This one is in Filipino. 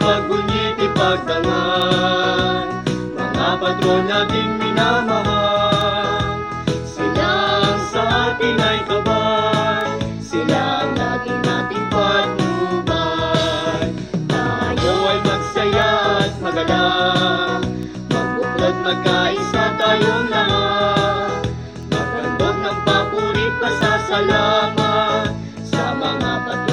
ipagunit, ipagdangal Mga patron nating minamahal Sila ang sa atin ay kabay. Sila ang laging nating patnubay. Tayo ay magsaya at magalang Magbuklat magkaisa tayong lahat. Magandog ng papulit pasasalamat Sa mga patron